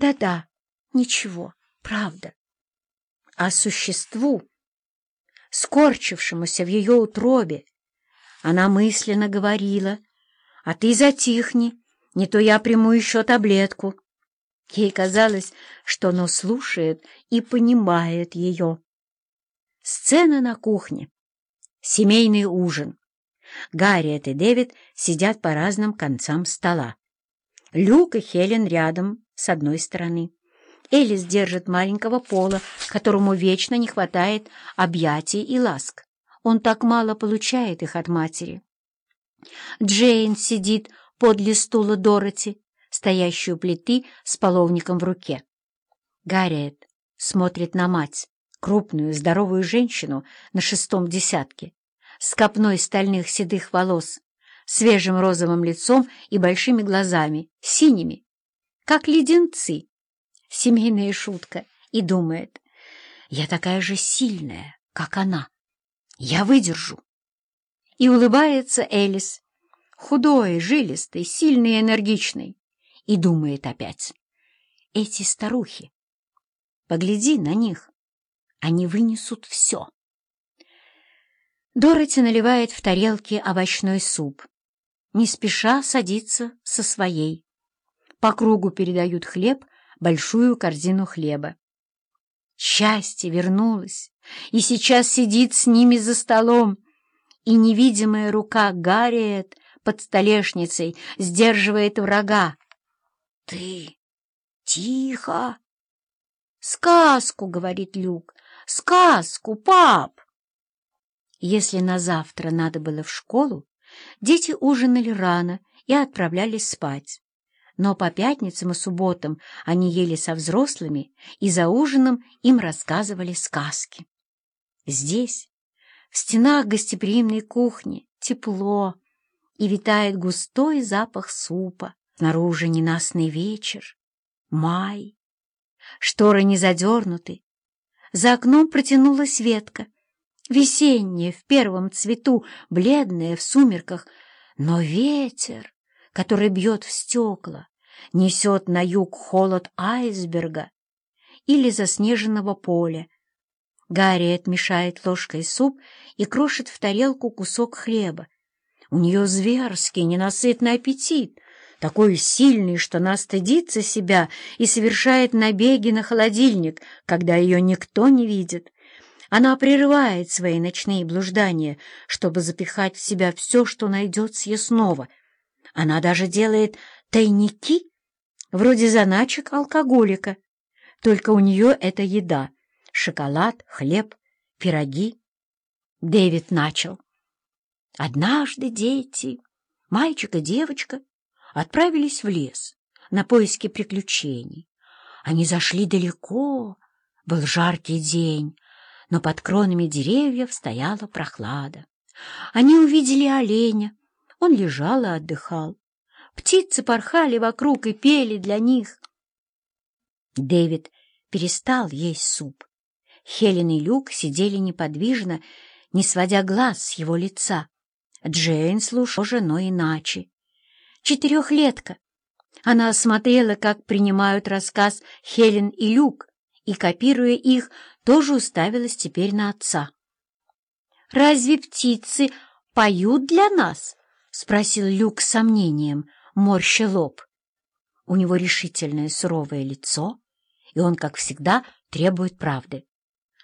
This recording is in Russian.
Да-да, ничего, правда. А существу, скорчившемуся в ее утробе, она мысленно говорила, «А ты затихни, не то я приму еще таблетку». Ей казалось, что оно слушает и понимает ее. Сцена на кухне. Семейный ужин. Гарриет и Дэвид сидят по разным концам стола. Люк и Хелен рядом, с одной стороны. Элис держит маленького Пола, которому вечно не хватает объятий и ласк. Он так мало получает их от матери. Джейн сидит подле стула Дороти, стоящую плиты с половником в руке. Гарриет смотрит на мать, крупную, здоровую женщину на шестом десятке, с копной стальных седых волос, свежим розовым лицом и большими глазами, синими, как леденцы. Семейная шутка. И думает, я такая же сильная, как она. Я выдержу. И улыбается Элис, худой, жилистый, сильный и энергичный, и думает опять. Эти старухи, погляди на них, они вынесут все. Дороти наливает в тарелки овощной суп. Не спеша садится со своей. По кругу передают хлеб, большую корзину хлеба. Счастье вернулось, и сейчас сидит с ними за столом, и невидимая рука Гарриет под столешницей сдерживает врага. — Ты тихо! — Сказку, — говорит Люк, — сказку, пап! Если на завтра надо было в школу, дети ужинали рано и отправлялись спать. Но по пятницам и субботам они ели со взрослыми, и за ужином им рассказывали сказки. Здесь, в стенах гостеприимной кухни, тепло, и витает густой запах супа. Снаружи ненастный вечер, май. Шторы не задернуты. За окном протянулась ветка — весеннее в первом цвету, бледное в сумерках, но ветер, который бьет в стекла, несет на юг холод айсберга или заснеженного поля. Гарриет мешает ложкой суп и крошит в тарелку кусок хлеба. У нее зверский, ненасытный аппетит, такой сильный, что она стыдится себя и совершает набеги на холодильник, когда ее никто не видит. Она прерывает свои ночные блуждания, чтобы запихать в себя все, что найдет съестного. Она даже делает тайники, вроде заначек алкоголика. Только у нее это еда — шоколад, хлеб, пироги. Дэвид начал. Однажды дети, мальчик и девочка, отправились в лес на поиски приключений. Они зашли далеко, был жаркий день, но под кронами деревьев стояла прохлада. Они увидели оленя. Он лежал и отдыхал. Птицы порхали вокруг и пели для них. Дэвид перестал есть суп. Хелен и Люк сидели неподвижно, не сводя глаз с его лица. Джейн слушала же, но иначе. Четырехлетка. Она смотрела, как принимают рассказ Хелен и Люк, и, копируя их, тоже уставилась теперь на отца. «Разве птицы поют для нас?» — спросил Люк с сомнением, морща лоб. У него решительное суровое лицо, и он, как всегда, требует правды.